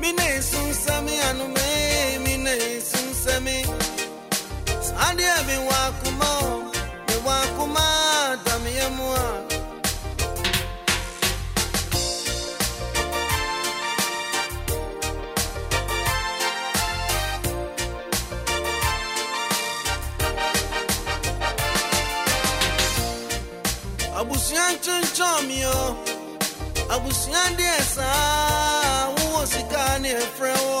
mi náà esun nsẹmi anọmọ mi náà esun abusua nkyɛnkyɛn mi o abusua deɛ saa wowɔ sika ne ɛfrɛ wɔ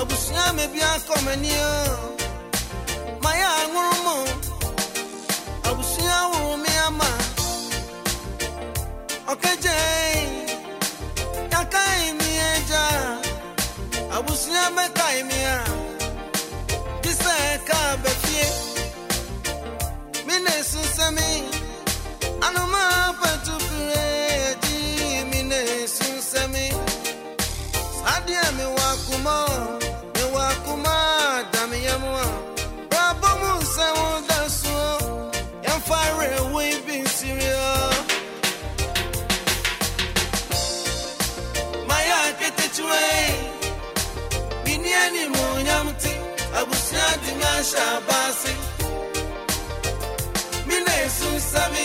abusua mi bi akɔ m'ani o. Ma yɛ anworo mu abusua mi ama ɔkɛgye yaka yi mi agya abusua mi a. Bisa ka bɛfie mi na anoma Abusua di mi ahyɛ abase Mi na esu mi